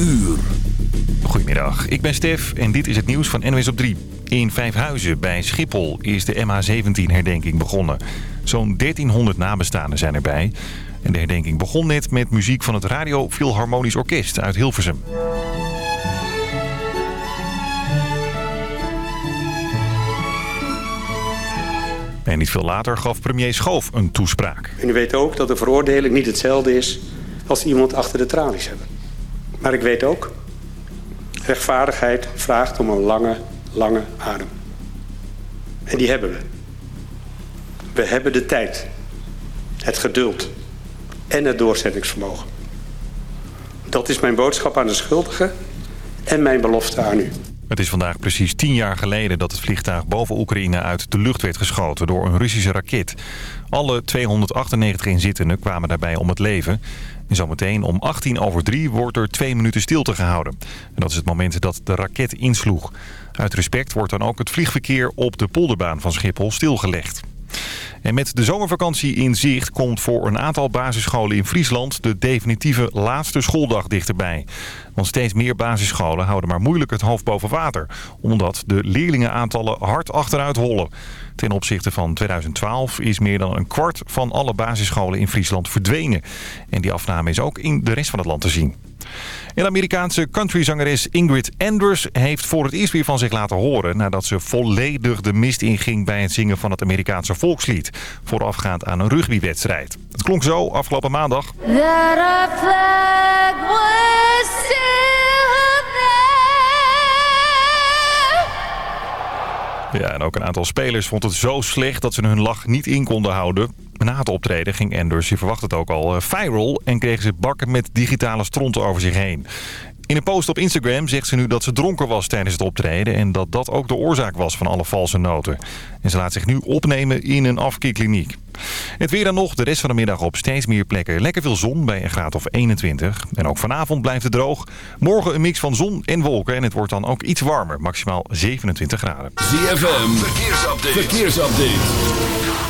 uur. Goedemiddag, ik ben Stef en dit is het nieuws van NWS op 3. In Vijfhuizen bij Schiphol is de MH17-herdenking begonnen. Zo'n 1300 nabestaanden zijn erbij. En de herdenking begon net met muziek van het Radio Philharmonisch Orkest uit Hilversum. En niet veel later gaf premier Schoof een toespraak. En u weet ook dat de veroordeling niet hetzelfde is als iemand achter de tralies hebben. Maar ik weet ook, rechtvaardigheid vraagt om een lange, lange adem. En die hebben we. We hebben de tijd, het geduld en het doorzettingsvermogen. Dat is mijn boodschap aan de schuldigen en mijn belofte aan u. Het is vandaag precies tien jaar geleden dat het vliegtuig boven Oekraïne uit de lucht werd geschoten door een Russische raket. Alle 298 inzittenden kwamen daarbij om het leven. En zometeen om 18 over 3 wordt er twee minuten stilte gehouden. En dat is het moment dat de raket insloeg. Uit respect wordt dan ook het vliegverkeer op de polderbaan van Schiphol stilgelegd. En met de zomervakantie in zicht komt voor een aantal basisscholen in Friesland de definitieve laatste schooldag dichterbij. Want steeds meer basisscholen houden maar moeilijk het hoofd boven water. Omdat de leerlingenaantallen hard achteruit hollen. Ten opzichte van 2012 is meer dan een kwart van alle basisscholen in Friesland verdwenen. En die afname is ook in de rest van het land te zien. En de Amerikaanse countryzangeres Ingrid Anders heeft voor het eerst weer van zich laten horen... nadat ze volledig de mist inging bij het zingen van het Amerikaanse volkslied... voorafgaand aan een rugbywedstrijd. Het klonk zo afgelopen maandag. Ja, en ook een aantal spelers vond het zo slecht dat ze hun lach niet in konden houden. Na het optreden ging Anders, je verwacht het ook al, eh, viral... en kreeg ze bakken met digitale stronten over zich heen. In een post op Instagram zegt ze nu dat ze dronken was tijdens het optreden... en dat dat ook de oorzaak was van alle valse noten. En ze laat zich nu opnemen in een afkikkliniek. Het weer dan nog, de rest van de middag op steeds meer plekken. Lekker veel zon bij een graad of 21. En ook vanavond blijft het droog. Morgen een mix van zon en wolken en het wordt dan ook iets warmer. Maximaal 27 graden. ZFM, verkeersupdate. verkeersupdate.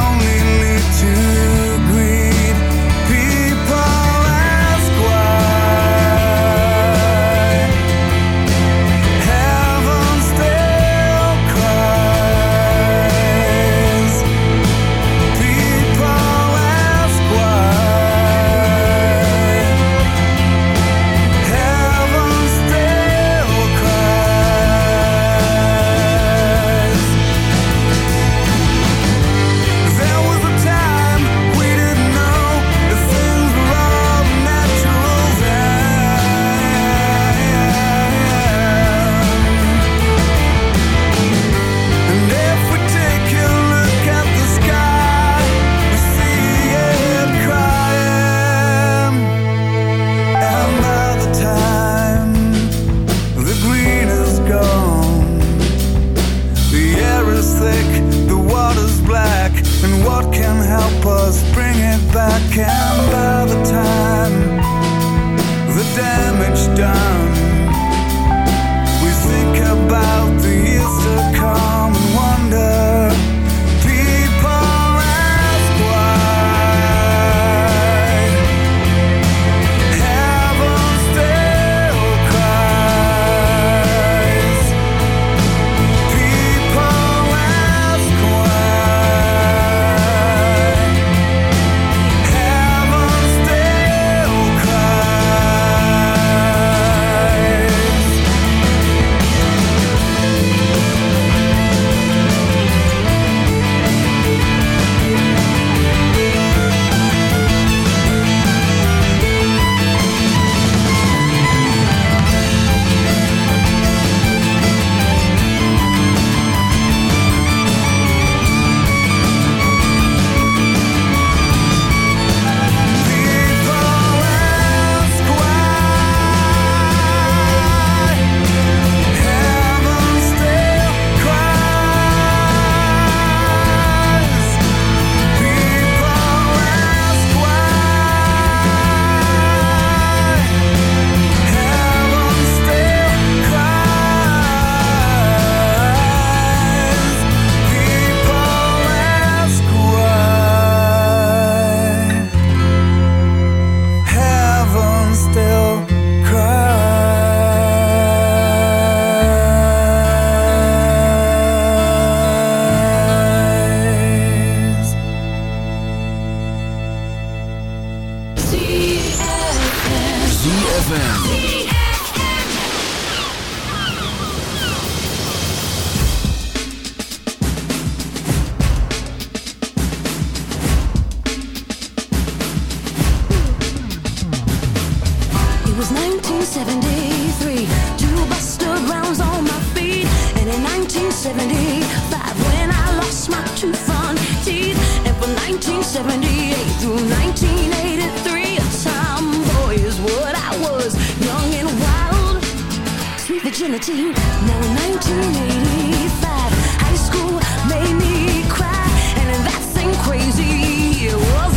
virginity. Now in 1985, high school made me cry, and that seemed crazy.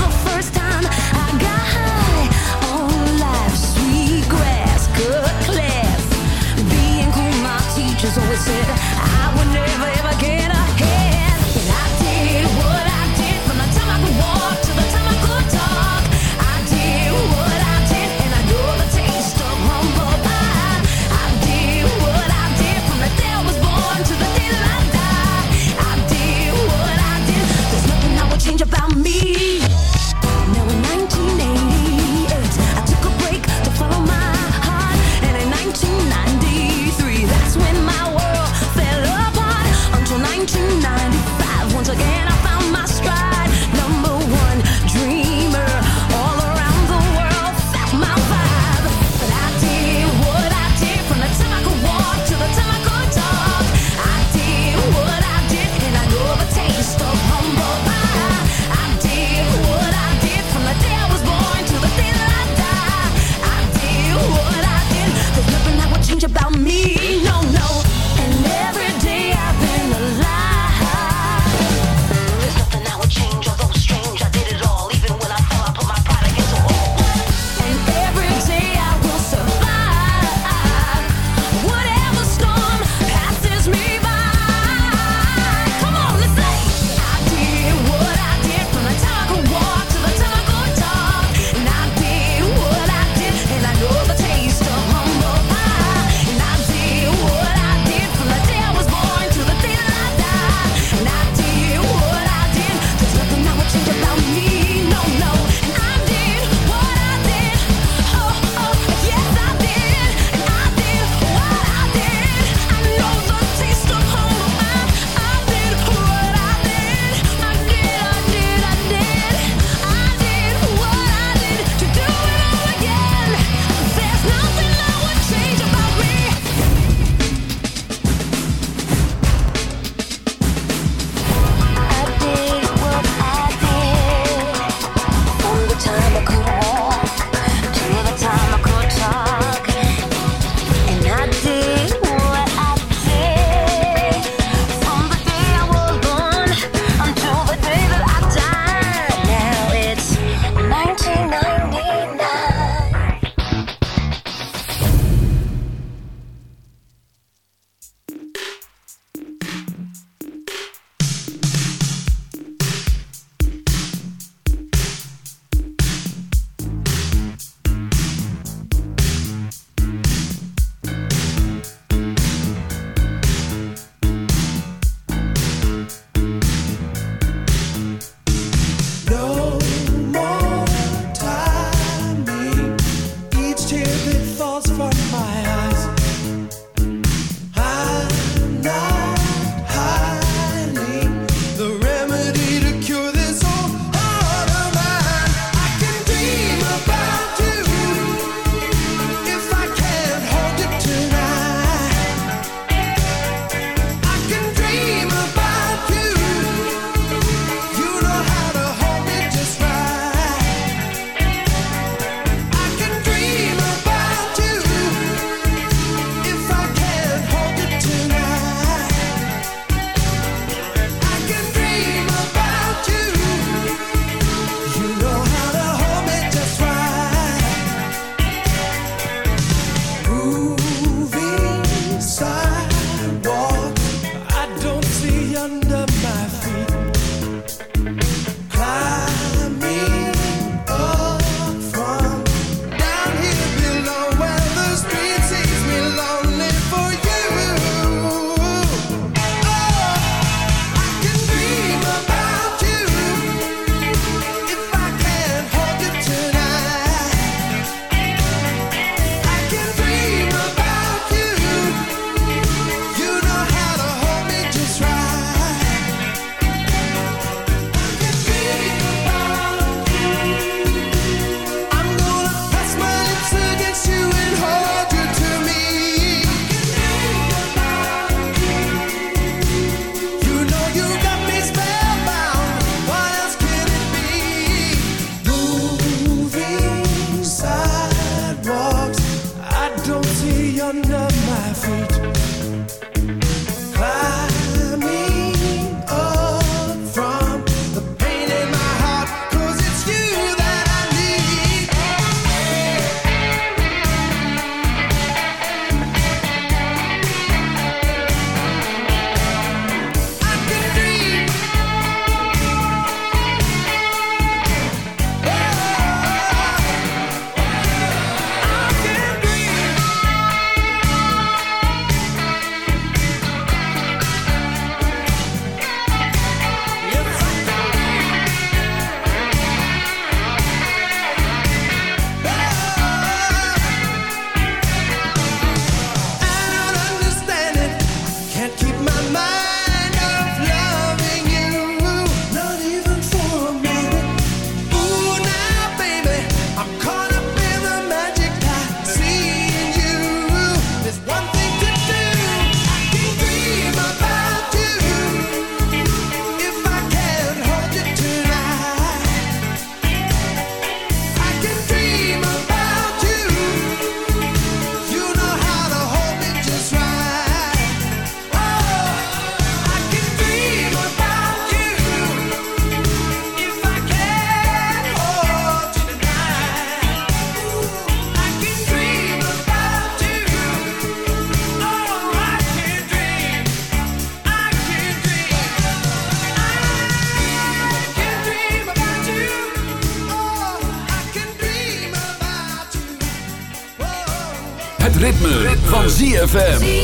ZFM.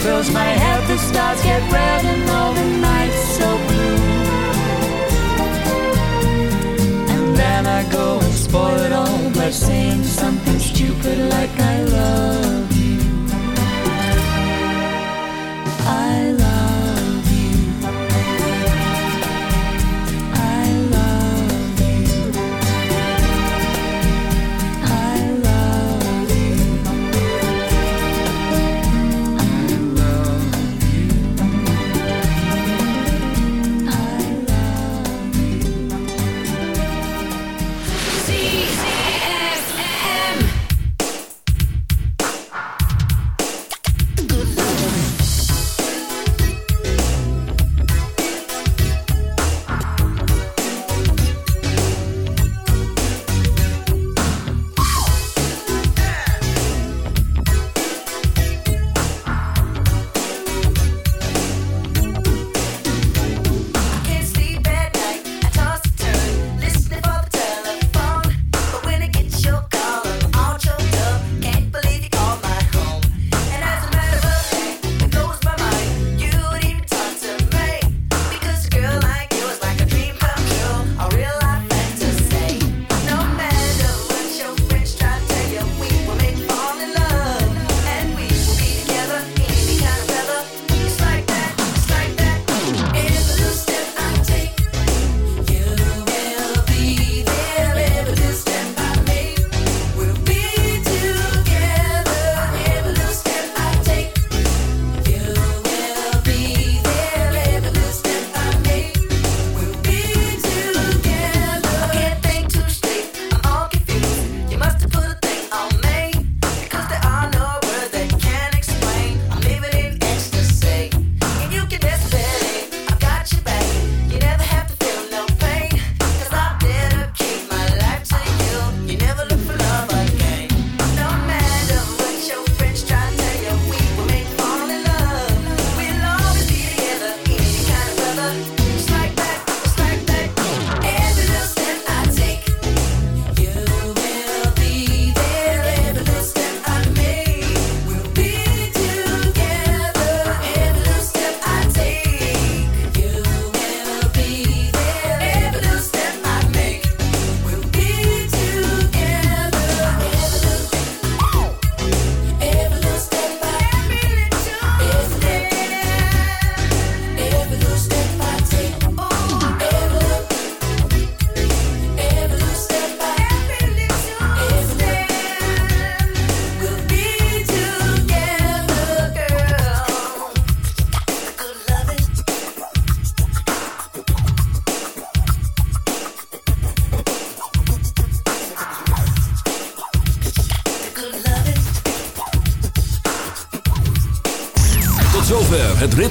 Fills my head, the stars get red and the